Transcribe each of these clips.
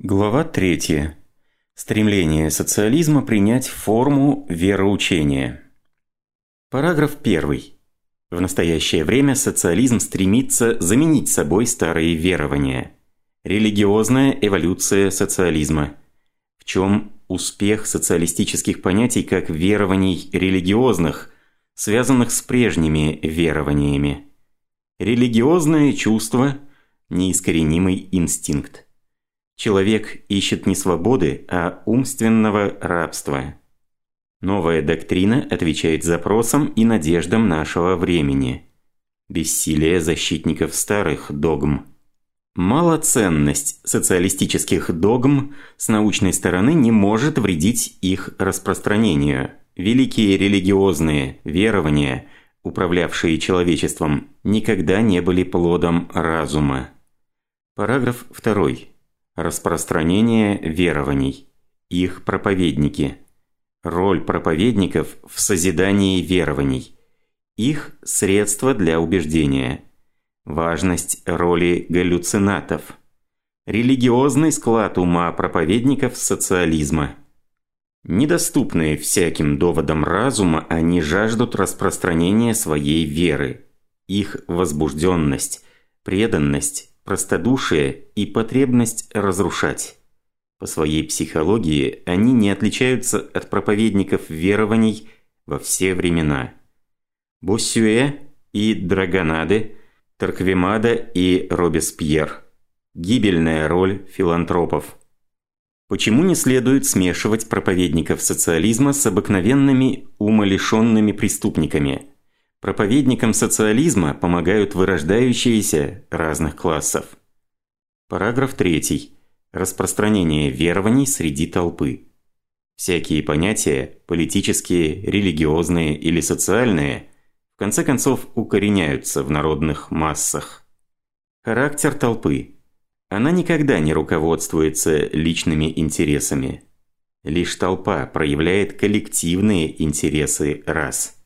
Глава 3. Стремление социализма принять форму вероучения. Параграф 1. В настоящее время социализм стремится заменить собой старые верования. Религиозная эволюция социализма. В чем успех социалистических понятий как верований религиозных, связанных с прежними верованиями. Религиозное чувство – неискоренимый инстинкт. Человек ищет не свободы, а умственного рабства. Новая доктрина отвечает запросам и надеждам нашего времени. Бессилие защитников старых догм. Малоценность социалистических догм с научной стороны не может вредить их распространению. Великие религиозные верования, управлявшие человечеством, никогда не были плодом разума. Параграф 2. Распространение верований. Их проповедники. Роль проповедников в созидании верований. Их средства для убеждения. Важность роли галлюцинатов. Религиозный склад ума проповедников социализма. Недоступные всяким доводам разума, они жаждут распространения своей веры. Их возбужденность, преданность, простодушие и потребность разрушать. По своей психологии они не отличаются от проповедников верований во все времена. Боссюэ и Драгонаде, Тарквемада и Робеспьер. Гибельная роль филантропов. Почему не следует смешивать проповедников социализма с обыкновенными умалишенными преступниками – Проповедникам социализма помогают вырождающиеся разных классов. Параграф 3. Распространение верований среди толпы. Всякие понятия, политические, религиозные или социальные, в конце концов укореняются в народных массах. Характер толпы. Она никогда не руководствуется личными интересами. Лишь толпа проявляет коллективные интересы рас.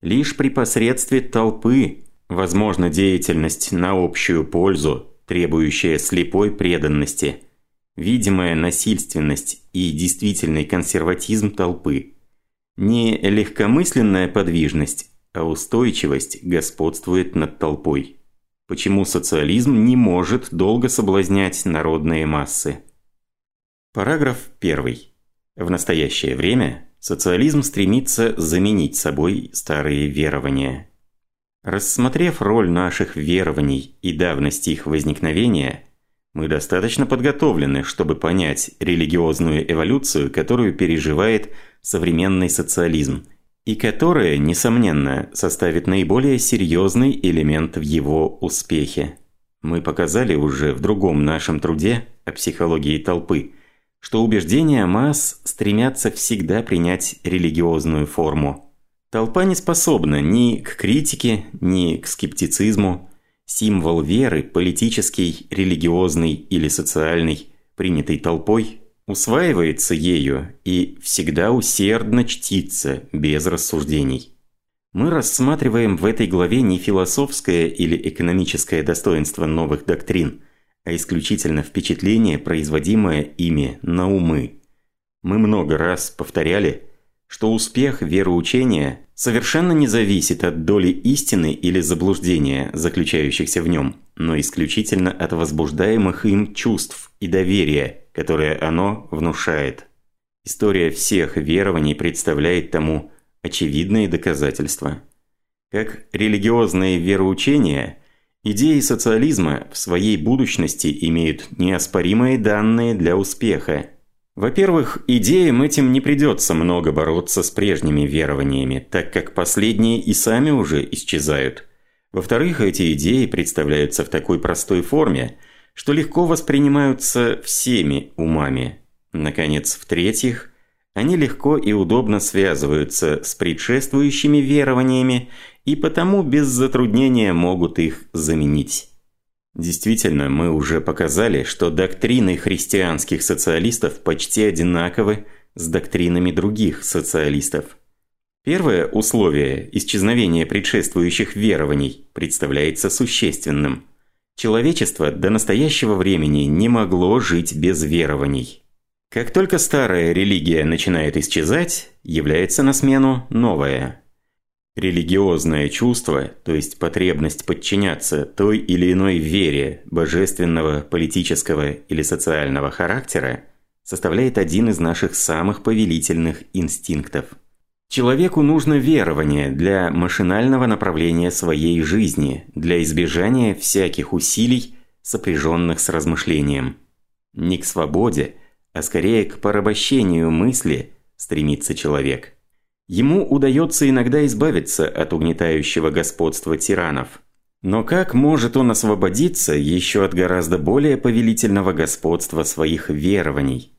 Лишь при посредстве толпы возможна деятельность на общую пользу, требующая слепой преданности, видимая насильственность и действительный консерватизм толпы. Не легкомысленная подвижность, а устойчивость господствует над толпой. Почему социализм не может долго соблазнять народные массы? Параграф 1. В настоящее время Социализм стремится заменить собой старые верования. Рассмотрев роль наших верований и давность их возникновения, мы достаточно подготовлены, чтобы понять религиозную эволюцию, которую переживает современный социализм, и которая, несомненно, составит наиболее серьезный элемент в его успехе. Мы показали уже в другом нашем труде о психологии толпы – что убеждения масс стремятся всегда принять религиозную форму. Толпа не способна ни к критике, ни к скептицизму. Символ веры, политический, религиозный или социальный, принятый толпой, усваивается ею и всегда усердно чтится, без рассуждений. Мы рассматриваем в этой главе не философское или экономическое достоинство новых доктрин – а исключительно впечатление, производимое ими на умы. Мы много раз повторяли, что успех вероучения совершенно не зависит от доли истины или заблуждения, заключающихся в нем, но исключительно от возбуждаемых им чувств и доверия, которое оно внушает. История всех верований представляет тому очевидные доказательства. Как религиозные вероучения – Идеи социализма в своей будущности имеют неоспоримые данные для успеха. Во-первых, идеям этим не придется много бороться с прежними верованиями, так как последние и сами уже исчезают. Во-вторых, эти идеи представляются в такой простой форме, что легко воспринимаются всеми умами. Наконец, в-третьих, они легко и удобно связываются с предшествующими верованиями и потому без затруднения могут их заменить. Действительно, мы уже показали, что доктрины христианских социалистов почти одинаковы с доктринами других социалистов. Первое условие исчезновения предшествующих верований представляется существенным. Человечество до настоящего времени не могло жить без верований. Как только старая религия начинает исчезать, является на смену новая. Религиозное чувство, то есть потребность подчиняться той или иной вере божественного, политического или социального характера, составляет один из наших самых повелительных инстинктов. Человеку нужно верование для машинального направления своей жизни, для избежания всяких усилий, сопряженных с размышлением. Не к свободе, а скорее к порабощению мысли стремится человек. Ему удается иногда избавиться от угнетающего господства тиранов. Но как может он освободиться еще от гораздо более повелительного господства своих верований?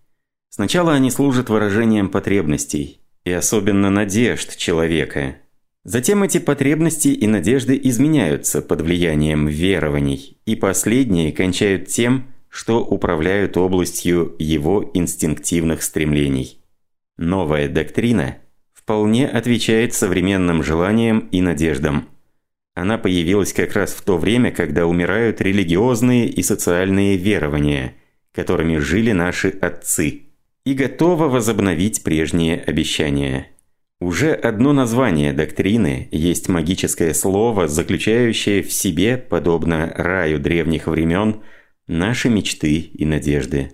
Сначала они служат выражением потребностей, и особенно надежд человека. Затем эти потребности и надежды изменяются под влиянием верований, и последние кончают тем, что управляют областью его инстинктивных стремлений. Новая доктрина вполне отвечает современным желаниям и надеждам. Она появилась как раз в то время, когда умирают религиозные и социальные верования, которыми жили наши отцы – и готова возобновить прежние обещания. Уже одно название доктрины есть магическое слово, заключающее в себе, подобно раю древних времен, наши мечты и надежды.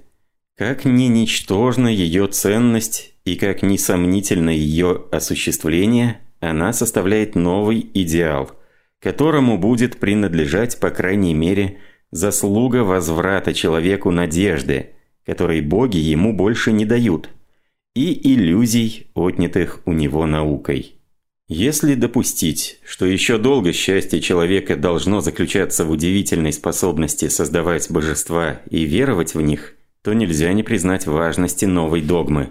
Как ни ничтожна ее ценность и как несомнительно ее осуществление, она составляет новый идеал, которому будет принадлежать, по крайней мере, заслуга возврата человеку надежды – которые боги ему больше не дают, и иллюзий, отнятых у него наукой. Если допустить, что еще долго счастье человека должно заключаться в удивительной способности создавать божества и веровать в них, то нельзя не признать важности новой догмы.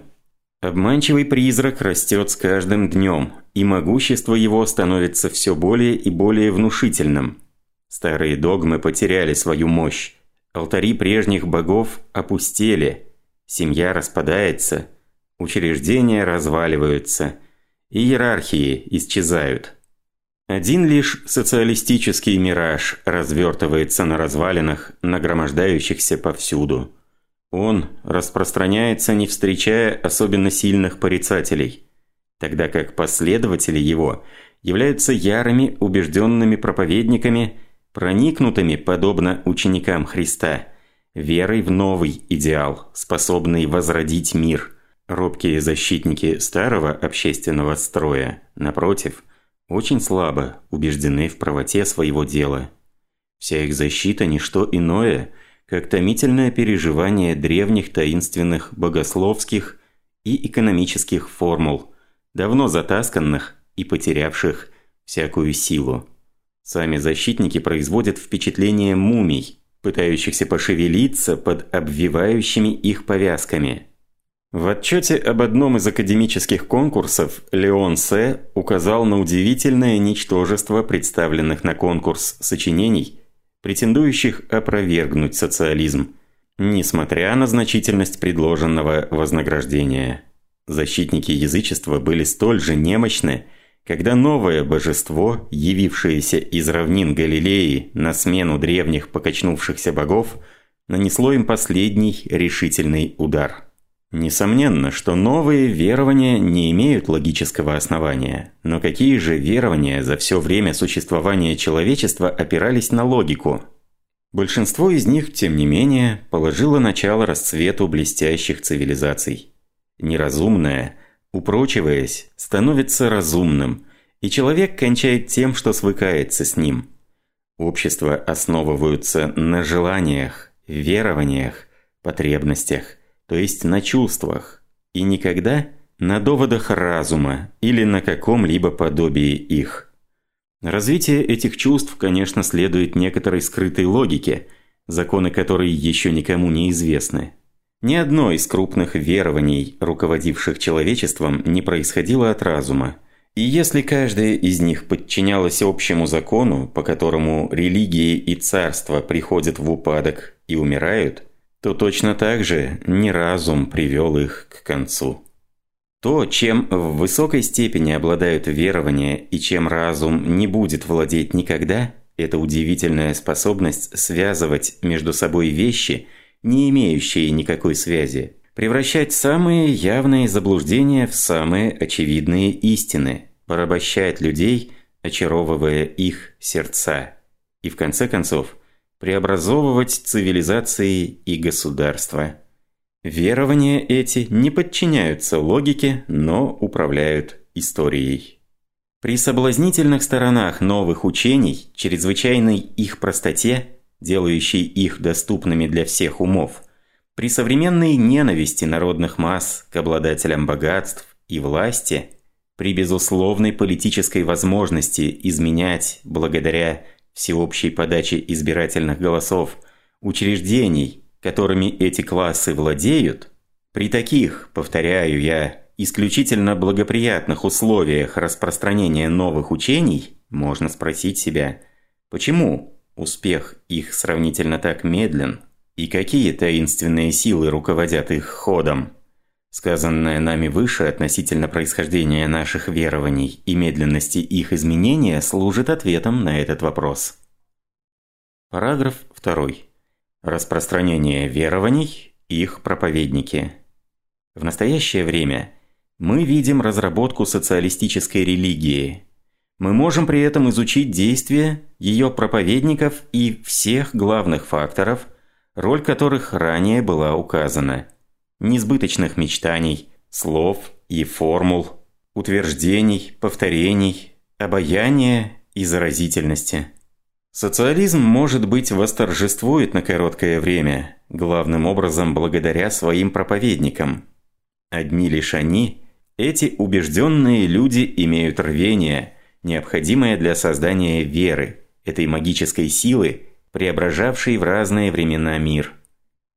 Обманчивый призрак растет с каждым днем, и могущество его становится все более и более внушительным. Старые догмы потеряли свою мощь, Алтари прежних богов опустели, семья распадается, учреждения разваливаются, иерархии исчезают. Один лишь социалистический мираж развертывается на развалинах, нагромождающихся повсюду. Он распространяется, не встречая особенно сильных порицателей, тогда как последователи его являются ярыми убежденными проповедниками – проникнутыми, подобно ученикам Христа, верой в новый идеал, способный возродить мир. Робкие защитники старого общественного строя, напротив, очень слабо убеждены в правоте своего дела. Вся их защита – не что иное, как томительное переживание древних таинственных богословских и экономических формул, давно затасканных и потерявших всякую силу. Сами защитники производят впечатление мумий, пытающихся пошевелиться под обвивающими их повязками. В отчете об одном из академических конкурсов Леон Се указал на удивительное ничтожество представленных на конкурс сочинений, претендующих опровергнуть социализм, несмотря на значительность предложенного вознаграждения. Защитники язычества были столь же немощны, когда новое божество, явившееся из равнин Галилеи на смену древних покачнувшихся богов, нанесло им последний решительный удар. Несомненно, что новые верования не имеют логического основания, но какие же верования за все время существования человечества опирались на логику? Большинство из них, тем не менее, положило начало расцвету блестящих цивилизаций. Неразумное – упрочиваясь, становится разумным, и человек кончает тем, что свыкается с ним. Общества основываются на желаниях, верованиях, потребностях, то есть на чувствах, и никогда на доводах разума или на каком-либо подобии их. Развитие этих чувств, конечно, следует некоторой скрытой логике, законы которой еще никому не известны. Ни одно из крупных верований, руководивших человечеством, не происходило от разума. И если каждая из них подчинялась общему закону, по которому религии и царства приходят в упадок и умирают, то точно так же не разум привел их к концу. То, чем в высокой степени обладают верования и чем разум не будет владеть никогда, это удивительная способность связывать между собой вещи, не имеющие никакой связи, превращать самые явные заблуждения в самые очевидные истины, порабощать людей, очаровывая их сердца, и в конце концов преобразовывать цивилизации и государства. Верования эти не подчиняются логике, но управляют историей. При соблазнительных сторонах новых учений, чрезвычайной их простоте, делающей их доступными для всех умов, при современной ненависти народных масс к обладателям богатств и власти, при безусловной политической возможности изменять благодаря всеобщей подаче избирательных голосов учреждений, которыми эти классы владеют, при таких, повторяю я, исключительно благоприятных условиях распространения новых учений, можно спросить себя, почему успех их сравнительно так медлен и какие таинственные силы руководят их ходом. Сказанное нами выше относительно происхождения наших верований и медленности их изменения служит ответом на этот вопрос. Параграф 2. Распространение верований, их проповедники. В настоящее время – мы видим разработку социалистической религии. Мы можем при этом изучить действия ее проповедников и всех главных факторов, роль которых ранее была указана. Несбыточных мечтаний, слов и формул, утверждений, повторений, обаяния и заразительности. Социализм, может быть, восторжествует на короткое время, главным образом благодаря своим проповедникам. Одни лишь они – эти убежденные люди имеют рвение, необходимое для создания веры, этой магической силы, преображавшей в разные времена мир.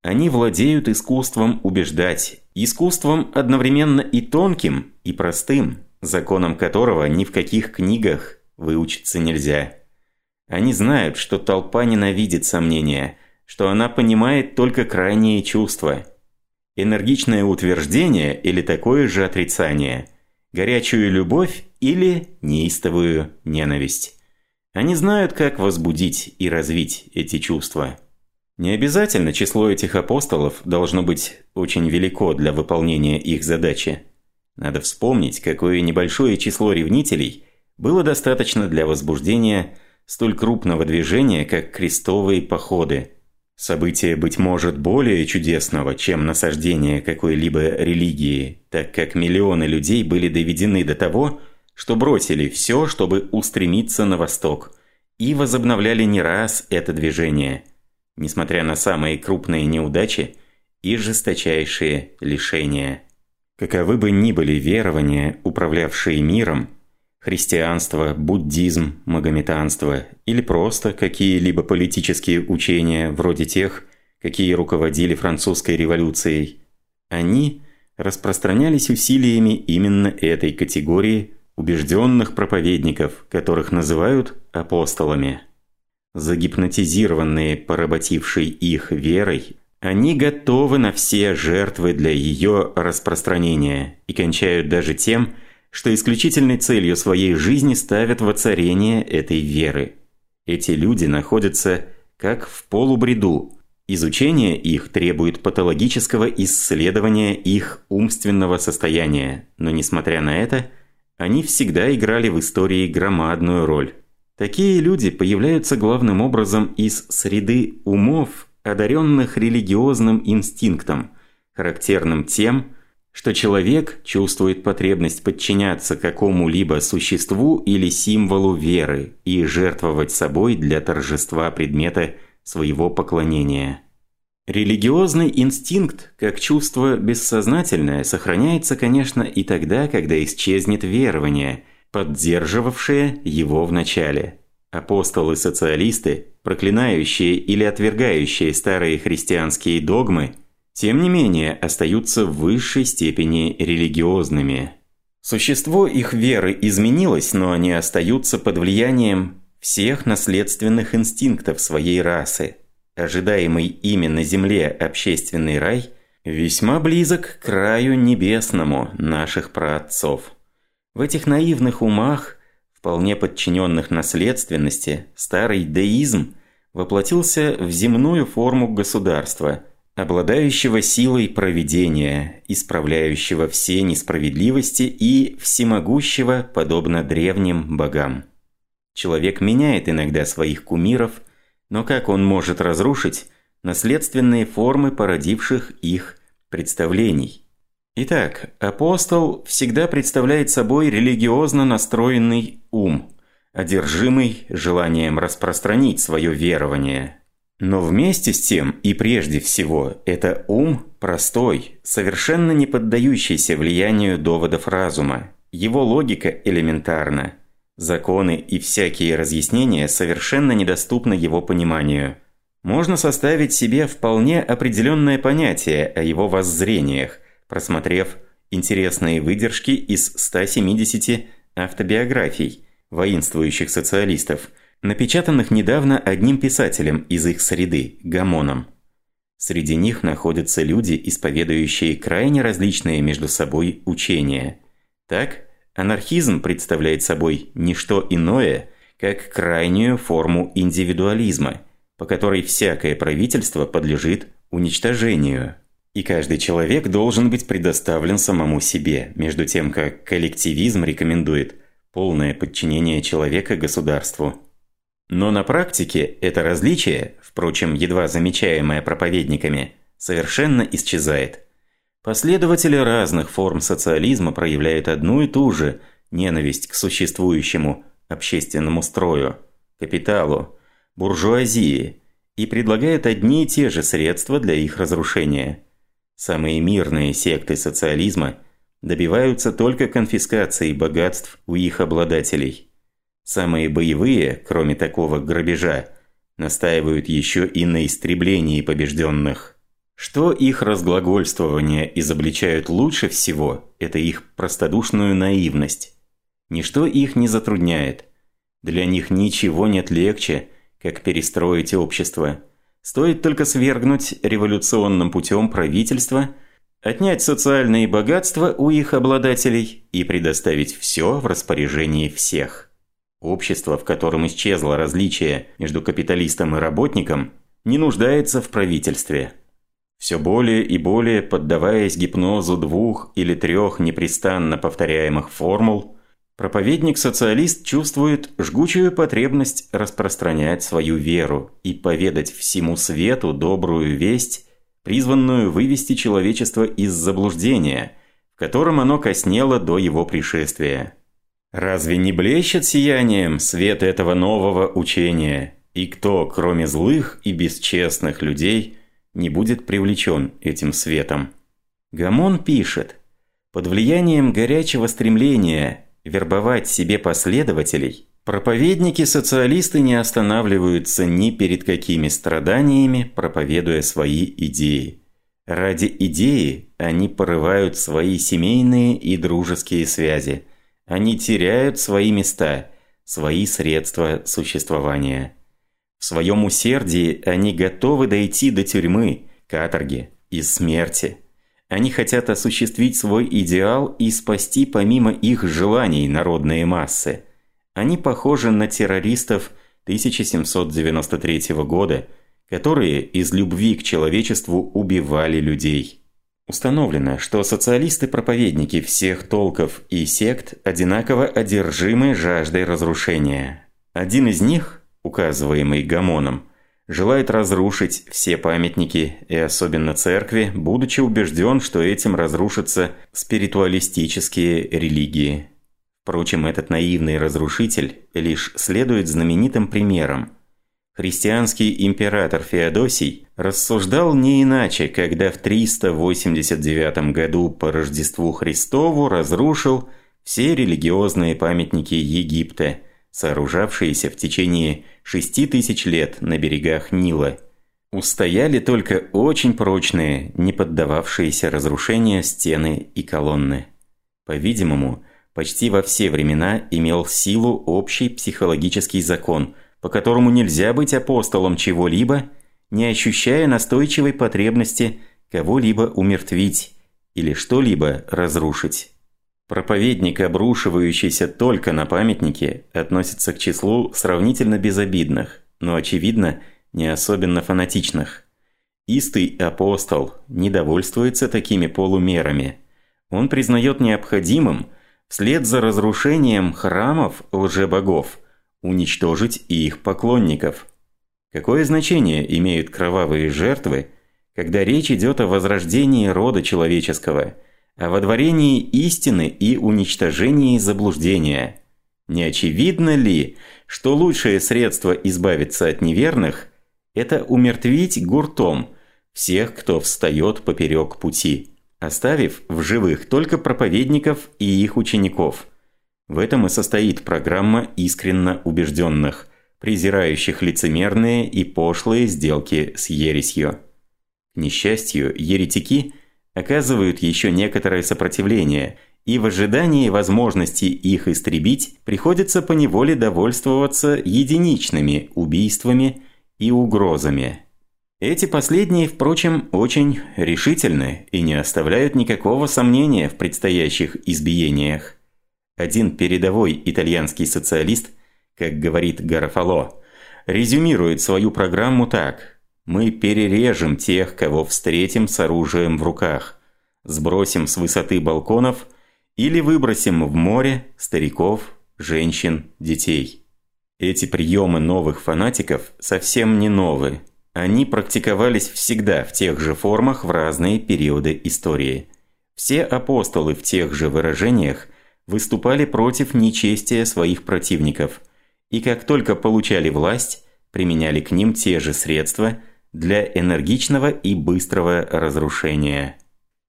Они владеют искусством убеждать, искусством одновременно и тонким, и простым, законом которого ни в каких книгах выучиться нельзя. Они знают, что толпа ненавидит сомнения, что она понимает только крайние чувства – энергичное утверждение или такое же отрицание, горячую любовь или неистовую ненависть. Они знают, как возбудить и развить эти чувства. Не обязательно число этих апостолов должно быть очень велико для выполнения их задачи. Надо вспомнить, какое небольшое число ревнителей было достаточно для возбуждения столь крупного движения, как крестовые походы – Событие, быть может, более чудесного, чем насаждение какой-либо религии, так как миллионы людей были доведены до того, что бросили все, чтобы устремиться на восток, и возобновляли не раз это движение, несмотря на самые крупные неудачи и жесточайшие лишения. Каковы бы ни были верования, управлявшие миром, христианство, буддизм, магометанство или просто какие-либо политические учения вроде тех, какие руководили французской революцией, они распространялись усилиями именно этой категории убежденных проповедников, которых называют апостолами. Загипнотизированные поработившей их верой, они готовы на все жертвы для ее распространения и кончают даже тем, что исключительной целью своей жизни ставят воцарение этой веры. Эти люди находятся как в полубреду. Изучение их требует патологического исследования их умственного состояния, но несмотря на это, они всегда играли в истории громадную роль. Такие люди появляются главным образом из среды умов, одаренных религиозным инстинктом, характерным тем, что человек чувствует потребность подчиняться какому-либо существу или символу веры и жертвовать собой для торжества предмета своего поклонения. Религиозный инстинкт, как чувство бессознательное, сохраняется, конечно, и тогда, когда исчезнет верование, поддерживавшее его в начале. Апостолы-социалисты, проклинающие или отвергающие старые христианские догмы – тем не менее остаются в высшей степени религиозными. Существо их веры изменилось, но они остаются под влиянием всех наследственных инстинктов своей расы. Ожидаемый ими на земле общественный рай весьма близок к краю небесному наших праотцов. В этих наивных умах вполне подчиненных наследственности, старый деизм воплотился в земную форму государства, обладающего силой проведения, исправляющего все несправедливости и всемогущего, подобно древним богам. Человек меняет иногда своих кумиров, но как он может разрушить наследственные формы породивших их представлений? Итак, апостол всегда представляет собой религиозно настроенный ум, одержимый желанием распространить свое верование. Но вместе с тем и прежде всего это ум простой, совершенно не поддающийся влиянию доводов разума. Его логика элементарна. Законы и всякие разъяснения совершенно недоступны его пониманию. Можно составить себе вполне определенное понятие о его воззрениях, просмотрев интересные выдержки из 170 автобиографий воинствующих социалистов, напечатанных недавно одним писателем из их среды – Гамоном. Среди них находятся люди, исповедующие крайне различные между собой учения. Так, анархизм представляет собой не что иное, как крайнюю форму индивидуализма, по которой всякое правительство подлежит уничтожению – и каждый человек должен быть предоставлен самому себе, между тем как коллективизм рекомендует полное подчинение человека государству. Но на практике это различие, впрочем, едва замечаемое проповедниками, совершенно исчезает. Последователи разных форм социализма проявляют одну и ту же ненависть к существующему общественному строю, капиталу, буржуазии и предлагают одни и те же средства для их разрушения – Самые мирные секты социализма добиваются только конфискации богатств у их обладателей. Самые боевые, кроме такого грабежа, настаивают еще и на истреблении побежденных. Что их разглагольствования изобличают лучше всего, это их простодушную наивность. Ничто их не затрудняет. Для них ничего нет легче, как перестроить общество – Стоит только свергнуть революционным путем правительство, отнять социальные богатства у их обладателей и предоставить все в распоряжении всех. Общество, в котором исчезло различие между капиталистом и работником, не нуждается в правительстве. Все более и более поддаваясь гипнозу двух или трех непрестанно повторяемых формул – Проповедник-социалист чувствует жгучую потребность распространять свою веру и поведать всему свету добрую весть, призванную вывести человечество из заблуждения, в котором оно коснело до его пришествия. Разве не блещет сиянием свет этого нового учения, и кто, кроме злых и бесчестных людей, не будет привлечен этим светом? Гамон пишет, «Под влиянием горячего стремления – вербовать себе последователей, проповедники-социалисты не останавливаются ни перед какими страданиями, проповедуя свои идеи. Ради идеи они порывают свои семейные и дружеские связи. Они теряют свои места, свои средства существования. В своем усердии они готовы дойти до тюрьмы, каторги и смерти. Они хотят осуществить свой идеал и спасти помимо их желаний народные массы. Они похожи на террористов 1793 года, которые из любви к человечеству убивали людей. Установлено, что социалисты-проповедники всех толков и сект одинаково одержимы жаждой разрушения. Один из них, указываемый Гамоном, желает разрушить все памятники и особенно церкви, будучи убежден, что этим разрушатся спиритуалистические религии. Впрочем, этот наивный разрушитель лишь следует знаменитым примерам. Христианский император Феодосий рассуждал не иначе, когда в 389 году по Рождеству Христову разрушил все религиозные памятники Египта – сооружавшиеся в течение шести тысяч лет на берегах Нила. Устояли только очень прочные, не поддававшиеся разрушению стены и колонны. По-видимому, почти во все времена имел силу общий психологический закон, по которому нельзя быть апостолом чего-либо, не ощущая настойчивой потребности кого-либо умертвить или что-либо разрушить. Проповедник, обрушивающийся только на памятники, относится к числу сравнительно безобидных, но, очевидно, не особенно фанатичных. Истый апостол не довольствуется такими полумерами. Он признает необходимым, вслед за разрушением храмов лжебогов, уничтожить и их поклонников. Какое значение имеют кровавые жертвы, когда речь идет о возрождении рода человеческого – о водворении истины и уничтожении заблуждения. Не очевидно ли, что лучшее средство избавиться от неверных – это умертвить гуртом всех, кто встает поперек пути, оставив в живых только проповедников и их учеников. В этом и состоит программа искренно убежденных, презирающих лицемерные и пошлые сделки с ересью. К несчастью, еретики – оказывают еще некоторое сопротивление, и в ожидании возможности их истребить приходится поневоле довольствоваться единичными убийствами и угрозами. Эти последние, впрочем, очень решительны и не оставляют никакого сомнения в предстоящих избиениях. Один передовой итальянский социалист, как говорит Гарафало, резюмирует свою программу так – мы перережем тех, кого встретим с оружием в руках, сбросим с высоты балконов или выбросим в море стариков, женщин, детей. Эти приемы новых фанатиков совсем не новые. Они практиковались всегда в тех же формах в разные периоды истории. Все апостолы в тех же выражениях выступали против нечестия своих противников, и как только получали власть, применяли к ним те же средства – для энергичного и быстрого разрушения.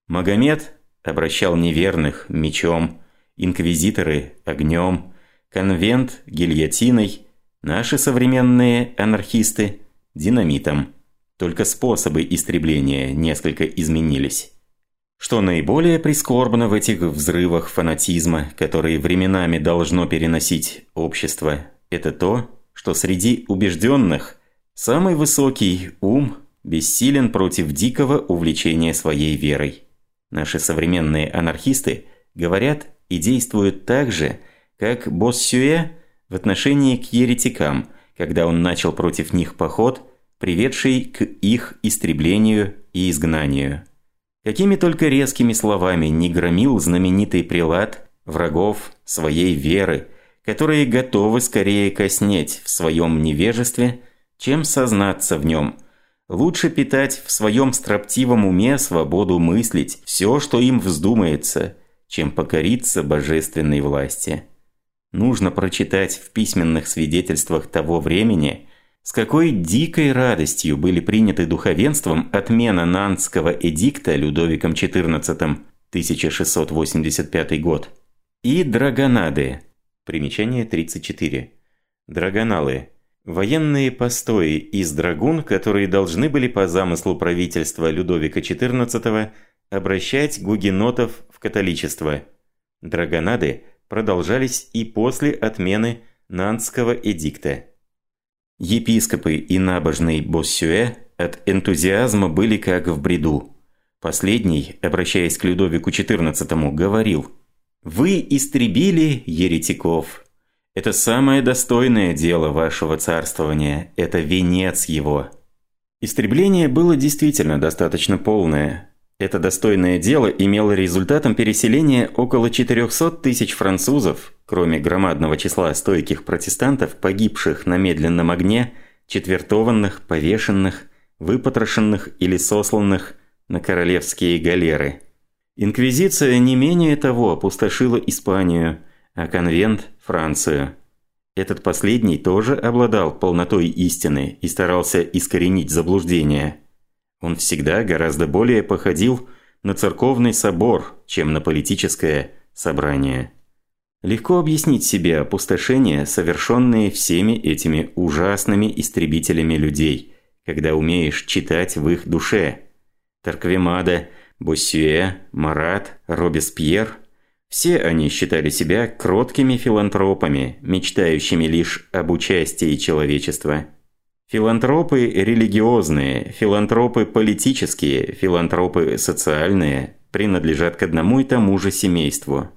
Магомед обращал неверных мечом, инквизиторы – огнем, конвент – гильотиной, наши современные анархисты – динамитом. Только способы истребления несколько изменились. Что наиболее прискорбно в этих взрывах фанатизма, которые временами должно переносить общество, это то, что среди убежденных Самый высокий ум бессилен против дикого увлечения своей верой. Наши современные анархисты говорят и действуют так же, как Боссюэ в отношении к еретикам, когда он начал против них поход, приведший к их истреблению и изгнанию. Какими только резкими словами не громил знаменитый прилад врагов своей веры, которые готовы скорее коснеть в своем невежестве – чем сознаться в нем. Лучше питать в своем строптивом уме свободу мыслить все, что им вздумается, чем покориться божественной власти. Нужно прочитать в письменных свидетельствах того времени, с какой дикой радостью были приняты духовенством отмена Нанского эдикта Людовиком XIV 1685 год и драгонады. Примечание 34. Драгоналы Военные постои из драгун, которые должны были по замыслу правительства Людовика XIV обращать гугенотов в католичество. Драгонады продолжались и после отмены Нантского эдикта. Епископы и набожный Боссюэ от энтузиазма были как в бреду. Последний, обращаясь к Людовику XIV, говорил «Вы истребили еретиков, это самое достойное дело вашего царствования, это венец его. Истребление было действительно достаточно полное. Это достойное дело имело результатом переселения около 400 тысяч французов, кроме громадного числа стойких протестантов, погибших на медленном огне, четвертованных, повешенных, выпотрошенных или сосланных на королевские галеры. Инквизиция не менее того опустошила Испанию – а конвент – Францию. Этот последний тоже обладал полнотой истины и старался искоренить заблуждение. Он всегда гораздо более походил на церковный собор, чем на политическое собрание. Легко объяснить себе опустошения, совершенные всеми этими ужасными истребителями людей, когда умеешь читать в их душе. Тарквемада, Боссюэ, Марат, Робеспьер – все они считали себя кроткими филантропами, мечтающими лишь об участии человечества. Филантропы религиозные, филантропы политические, филантропы социальные принадлежат к одному и тому же семейству.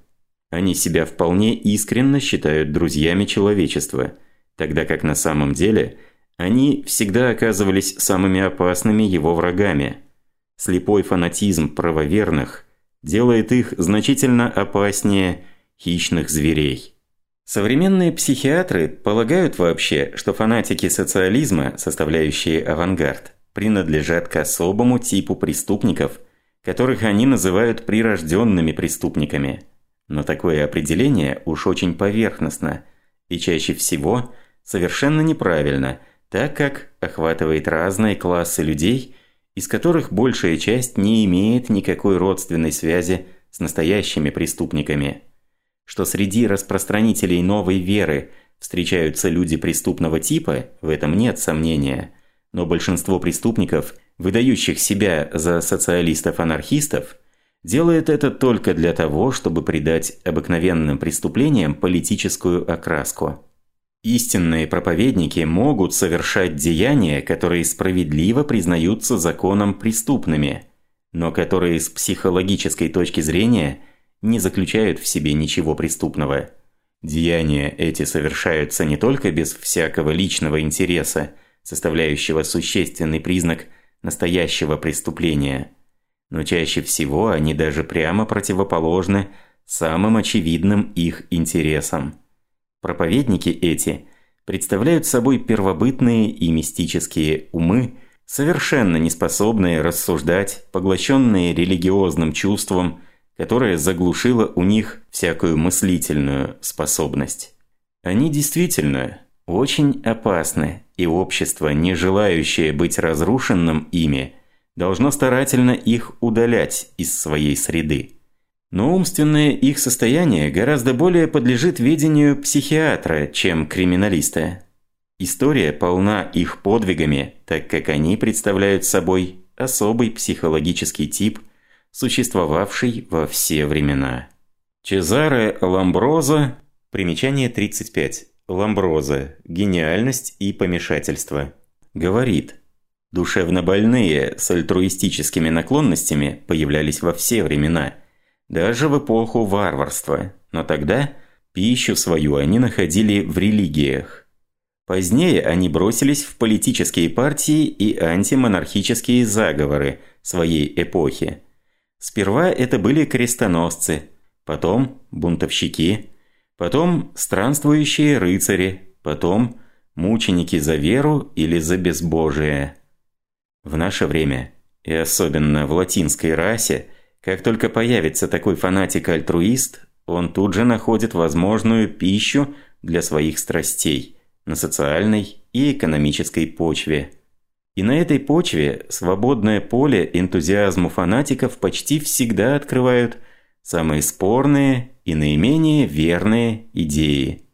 Они себя вполне искренно считают друзьями человечества, тогда как на самом деле они всегда оказывались самыми опасными его врагами. Слепой фанатизм правоверных делает их значительно опаснее хищных зверей. Современные психиатры полагают вообще, что фанатики социализма, составляющие авангард, принадлежат к особому типу преступников, которых они называют прирожденными преступниками. Но такое определение уж очень поверхностно и чаще всего совершенно неправильно, так как охватывает разные классы людей, из которых большая часть не имеет никакой родственной связи с настоящими преступниками. Что среди распространителей новой веры встречаются люди преступного типа, в этом нет сомнения – но большинство преступников, выдающих себя за социалистов-анархистов, делает это только для того, чтобы придать обыкновенным преступлениям политическую окраску. Истинные проповедники могут совершать деяния, которые справедливо признаются законом преступными, но которые с психологической точки зрения не заключают в себе ничего преступного. Деяния эти совершаются не только без всякого личного интереса, составляющего существенный признак настоящего преступления. Но чаще всего они даже прямо противоположны самым очевидным их интересам. Проповедники эти представляют собой первобытные и мистические умы, совершенно неспособные рассуждать, поглощенные религиозным чувством, которое заглушило у них всякую мыслительную способность. Они действительно очень опасны, и общество, не желающее быть разрушенным ими, должно старательно их удалять из своей среды. Но умственное их состояние гораздо более подлежит ведению психиатра, чем криминалиста. История полна их подвигами, так как они представляют собой особый психологический тип, существовавший во все времена. Чезаре Ламброза, примечание 35, Ламброза «Гениальность и помешательство». Говорит, душевнобольные с альтруистическими наклонностями появлялись во все времена, даже в эпоху варварства, но тогда пищу свою они находили в религиях. Позднее они бросились в политические партии и антимонархические заговоры своей эпохи. Сперва это были крестоносцы, потом бунтовщики – потом странствующие рыцари, потом мученики за веру или за безбожие. В наше время, и особенно в латинской расе, как только появится такой фанатик-альтруист, он тут же находит возможную пищу для своих страстей на социальной и экономической почве. И на этой почве свободное поле энтузиазму фанатиков почти всегда открывают самые спорные и наименее верные идеи.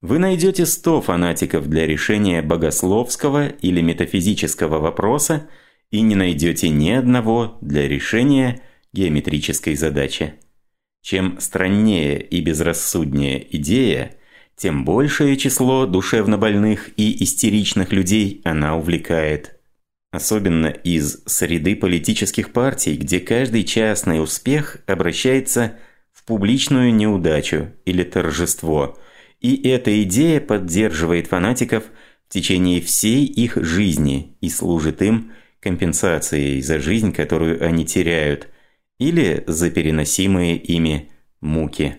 Вы найдете 100 фанатиков для решения богословского или метафизического вопроса и не найдете ни одного для решения геометрической задачи. Чем страннее и безрассуднее идея, тем большее число душевнобольных и истеричных людей она увлекает. Особенно из среды политических партий, где каждый частный успех обращается в публичную неудачу или торжество, и эта идея поддерживает фанатиков в течение всей их жизни и служит им компенсацией за жизнь, которую они теряют, или за переносимые ими муки.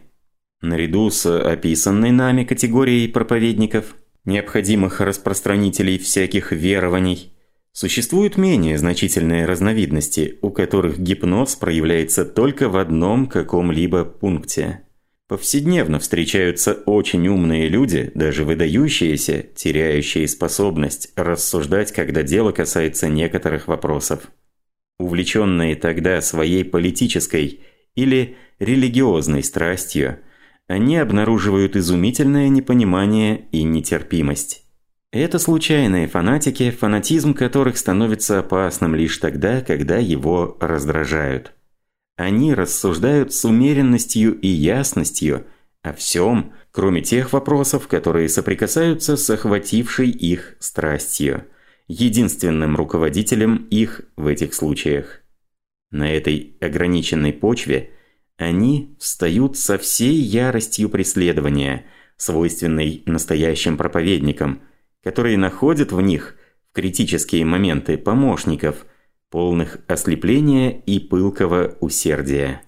Наряду с описанной нами категорией проповедников, необходимых распространителей всяких верований, Существуют менее значительные разновидности, у которых гипноз проявляется только в одном каком-либо пункте. Повседневно встречаются очень умные люди, даже выдающиеся, теряющие способность рассуждать, когда дело касается некоторых вопросов. Увлеченные тогда своей политической или религиозной страстью, они обнаруживают изумительное непонимание и нетерпимость. Это случайные фанатики, фанатизм которых становится опасным лишь тогда, когда его раздражают. Они рассуждают с умеренностью и ясностью о всем, кроме тех вопросов, которые соприкасаются с охватившей их страстью, единственным руководителем их в этих случаях. На этой ограниченной почве они встают со всей яростью преследования, свойственной настоящим проповедникам, которые находят в них в критические моменты помощников, полных ослепления и пылкого усердия.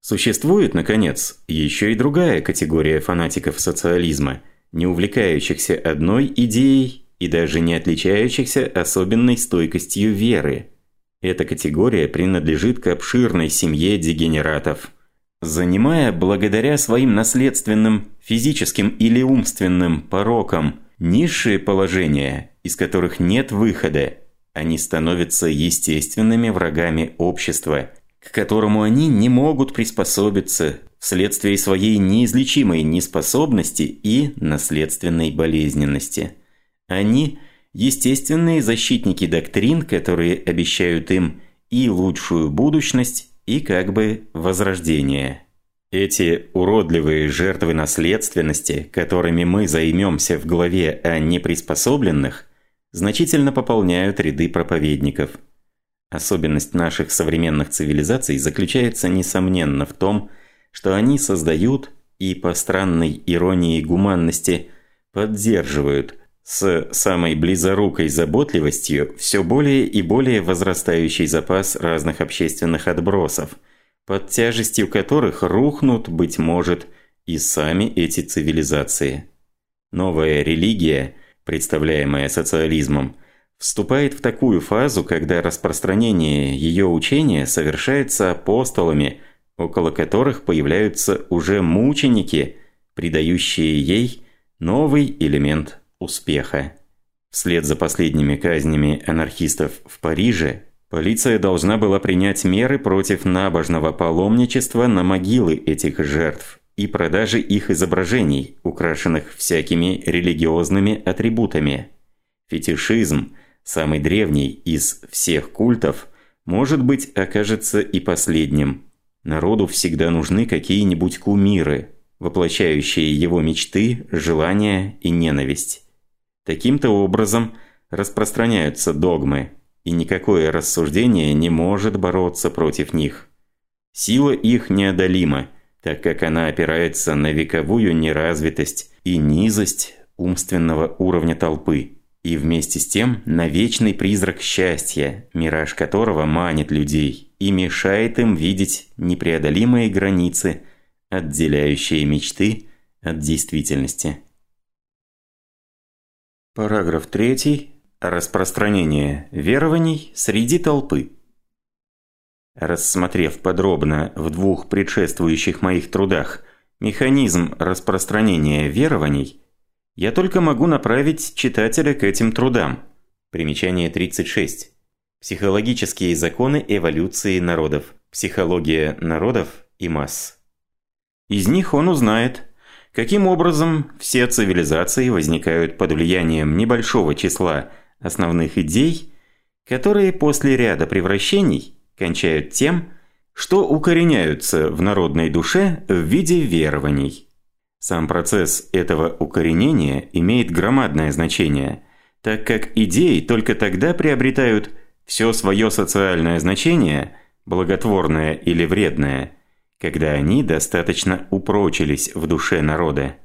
Существует, наконец, еще и другая категория фанатиков социализма, не увлекающихся одной идеей и даже не отличающихся особенной стойкостью веры. Эта категория принадлежит к обширной семье дегенератов. Занимая благодаря своим наследственным, физическим или умственным порокам низшие положения, из которых нет выхода, они становятся естественными врагами общества – к которому они не могут приспособиться вследствие своей неизлечимой неспособности и наследственной болезненности. Они – естественные защитники доктрин, которые обещают им и лучшую будущность, и как бы возрождение. Эти уродливые жертвы наследственности, которыми мы займемся в главе о неприспособленных, значительно пополняют ряды проповедников – Особенность наших современных цивилизаций заключается, несомненно, в том, что они создают и по странной иронии гуманности поддерживают с самой близорукой заботливостью все более и более возрастающий запас разных общественных отбросов, под тяжестью которых рухнут, быть может, и сами эти цивилизации. Новая религия, представляемая социализмом, вступает в такую фазу, когда распространение ее учения совершается апостолами, около которых появляются уже мученики, придающие ей новый элемент успеха. Вслед за последними казнями анархистов в Париже, полиция должна была принять меры против набожного паломничества на могилы этих жертв и продажи их изображений, украшенных всякими религиозными атрибутами. Фетишизм – самый древний из всех культов, может быть, окажется и последним. Народу всегда нужны какие-нибудь кумиры, воплощающие его мечты, желания и ненависть. Таким-то образом распространяются догмы, и никакое рассуждение не может бороться против них. Сила их неодолима, так как она опирается на вековую неразвитость и низость умственного уровня толпы и вместе с тем на вечный призрак счастья, мираж которого манит людей и мешает им видеть непреодолимые границы, отделяющие мечты от действительности. Параграф 3. Распространение верований среди толпы. Рассмотрев подробно в двух предшествующих моих трудах механизм распространения верований, я только могу направить читателя к этим трудам. Примечание 36. Психологические законы эволюции народов. Психология народов и масс. Из них он узнает, каким образом все цивилизации возникают под влиянием небольшого числа основных идей, которые после ряда превращений кончают тем, что укореняются в народной душе в виде верований. Сам процесс этого укоренения имеет громадное значение, так как идеи только тогда приобретают все свое социальное значение, благотворное или вредное, когда они достаточно упрочились в душе народа.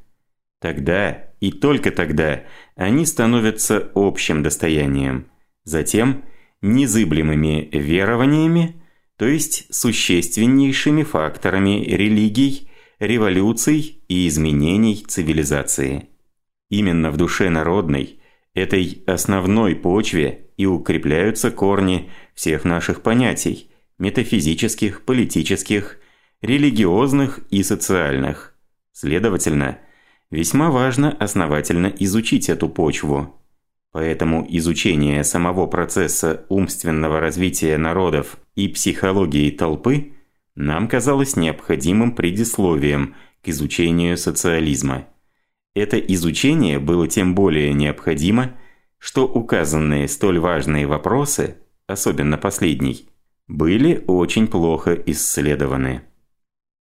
Тогда и только тогда они становятся общим достоянием, затем незыблемыми верованиями, то есть существеннейшими факторами религий революций и изменений цивилизации. Именно в душе народной, этой основной почве и укрепляются корни всех наших понятий – метафизических, политических, религиозных и социальных. Следовательно, весьма важно основательно изучить эту почву. Поэтому изучение самого процесса умственного развития народов и психологии толпы – нам казалось необходимым предисловием к изучению социализма. Это изучение было тем более необходимо, что указанные столь важные вопросы, особенно последний, были очень плохо исследованы.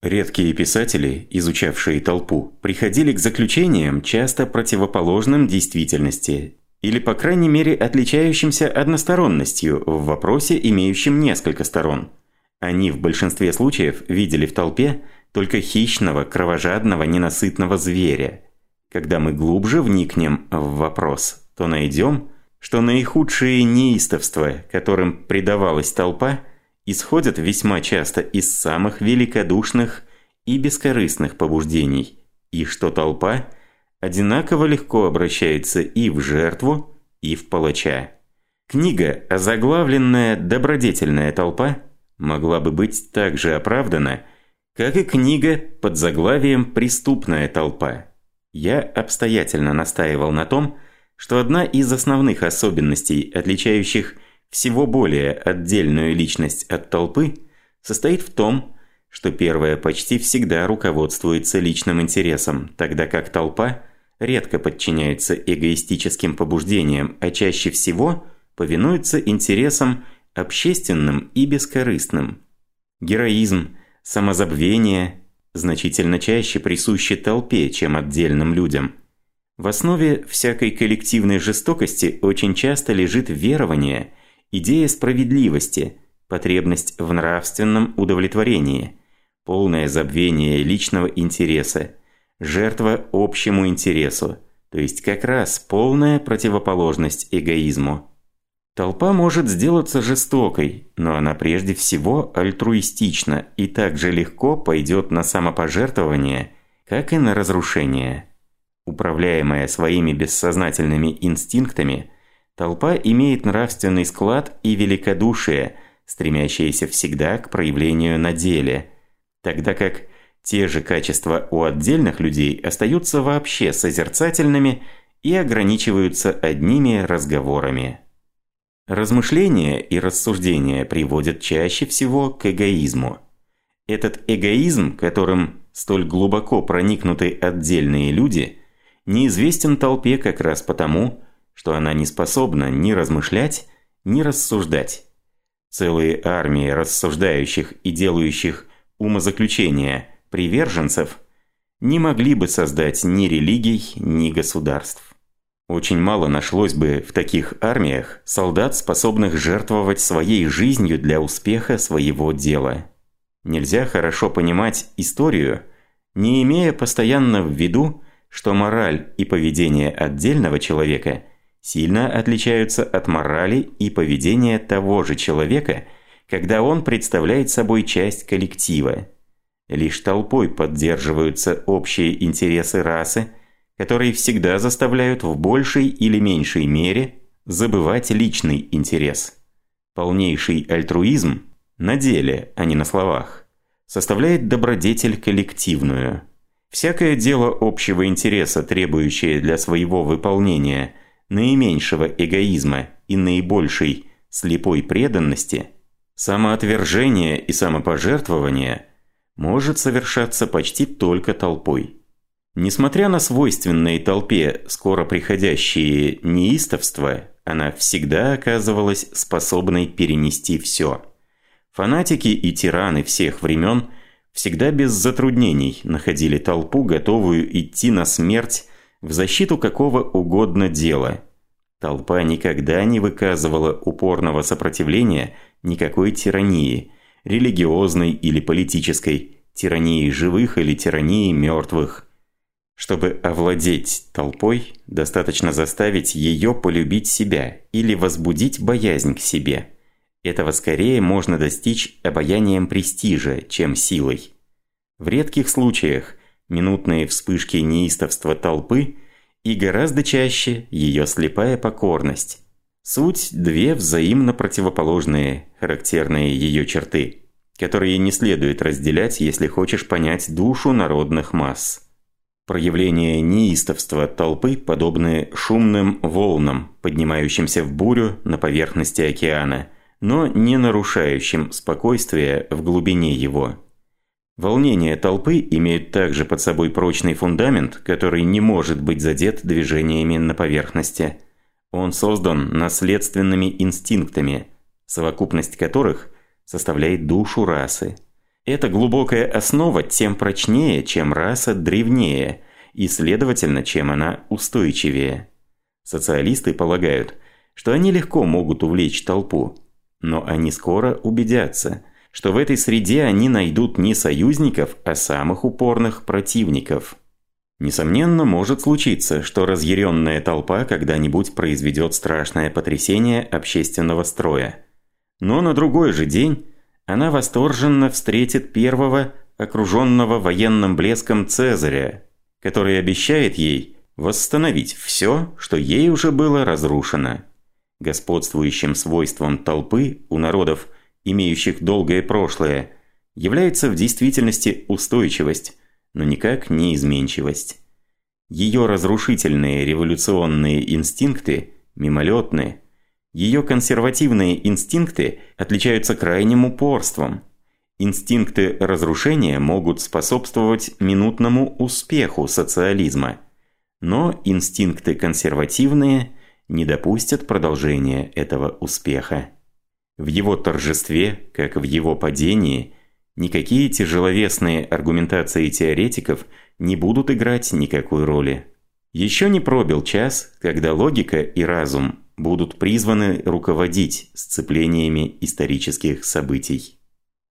Редкие писатели, изучавшие толпу, приходили к заключениям, часто противоположным действительности, или по крайней мере отличающимся односторонностью в вопросе, имеющем несколько сторон – Они в большинстве случаев видели в толпе только хищного, кровожадного, ненасытного зверя. Когда мы глубже вникнем в вопрос, то найдем, что наихудшие неистовства, которым предавалась толпа, исходят весьма часто из самых великодушных и бескорыстных побуждений, и что толпа одинаково легко обращается и в жертву, и в палача. Книга, озаглавленная «Добродетельная толпа», могла бы быть также оправдана, как и книга под заглавием «Преступная толпа». Я обстоятельно настаивал на том, что одна из основных особенностей, отличающих всего более отдельную личность от толпы, состоит в том, что первая почти всегда руководствуется личным интересом, тогда как толпа редко подчиняется эгоистическим побуждениям, а чаще всего повинуется интересам общественным и бескорыстным. Героизм, самозабвение значительно чаще присущи толпе, чем отдельным людям. В основе всякой коллективной жестокости очень часто лежит верование, идея справедливости, потребность в нравственном удовлетворении, полное забвение личного интереса, жертва общему интересу, то есть как раз полная противоположность эгоизму. Толпа может сделаться жестокой, но она прежде всего альтруистична и так же легко пойдет на самопожертвование, как и на разрушение. Управляемая своими бессознательными инстинктами, толпа имеет нравственный склад и великодушие, стремящиеся всегда к проявлению на деле, тогда как те же качества у отдельных людей остаются вообще созерцательными и ограничиваются одними разговорами. Размышления и рассуждения приводят чаще всего к эгоизму. Этот эгоизм, которым столь глубоко проникнуты отдельные люди, неизвестен толпе как раз потому, что она не способна ни размышлять, ни рассуждать. Целые армии рассуждающих и делающих умозаключения приверженцев не могли бы создать ни религий, ни государств. Очень мало нашлось бы в таких армиях солдат, способных жертвовать своей жизнью для успеха своего дела. Нельзя хорошо понимать историю, не имея постоянно в виду, что мораль и поведение отдельного человека сильно отличаются от морали и поведения того же человека, когда он представляет собой часть коллектива. Лишь толпой поддерживаются общие интересы расы – которые всегда заставляют в большей или меньшей мере забывать личный интерес. Полнейший альтруизм на деле, а не на словах, составляет добродетель коллективную. Всякое дело общего интереса, требующее для своего выполнения наименьшего эгоизма и наибольшей слепой преданности, самоотвержение и самопожертвование может совершаться почти только толпой. Несмотря на свойственные толпе скоро приходящие неистовства, она всегда оказывалась способной перенести все. Фанатики и тираны всех времен всегда без затруднений находили толпу, готовую идти на смерть в защиту какого угодно дела. Толпа никогда не выказывала упорного сопротивления никакой тирании, религиозной или политической, тирании живых или тирании мертвых – чтобы овладеть толпой, достаточно заставить ее полюбить себя или возбудить боязнь к себе. Этого скорее можно достичь обаянием престижа, чем силой. В редких случаях минутные вспышки неистовства толпы и гораздо чаще ее слепая покорность. Суть – две взаимно противоположные, характерные ее черты, которые не следует разделять, если хочешь понять душу народных масс. Проявления неистовства толпы подобны шумным волнам, поднимающимся в бурю на поверхности океана, но не нарушающим спокойствие в глубине его. Волнения толпы имеют также под собой прочный фундамент, который не может быть задет движениями на поверхности. Он создан наследственными инстинктами, совокупность которых составляет душу расы. Эта глубокая основа тем прочнее, чем раса древнее, и, следовательно, чем она устойчивее. Социалисты полагают, что они легко могут увлечь толпу, но они скоро убедятся, что в этой среде они найдут не союзников, а самых упорных противников. Несомненно, может случиться, что разъяренная толпа когда-нибудь произведет страшное потрясение общественного строя. Но на другой же день она восторженно встретит первого, окруженного военным блеском Цезаря, который обещает ей восстановить все, что ей уже было разрушено. Господствующим свойством толпы у народов, имеющих долгое прошлое, является в действительности устойчивость, но никак не изменчивость. Ее разрушительные революционные инстинкты мимолетны. Ее консервативные инстинкты отличаются крайним упорством. Инстинкты разрушения могут способствовать минутному успеху социализма, но инстинкты консервативные не допустят продолжения этого успеха. В его торжестве, как в его падении – Никакие тяжеловесные аргументации теоретиков не будут играть никакой роли. Еще не пробил час, когда логика и разум будут призваны руководить сцеплениями исторических событий.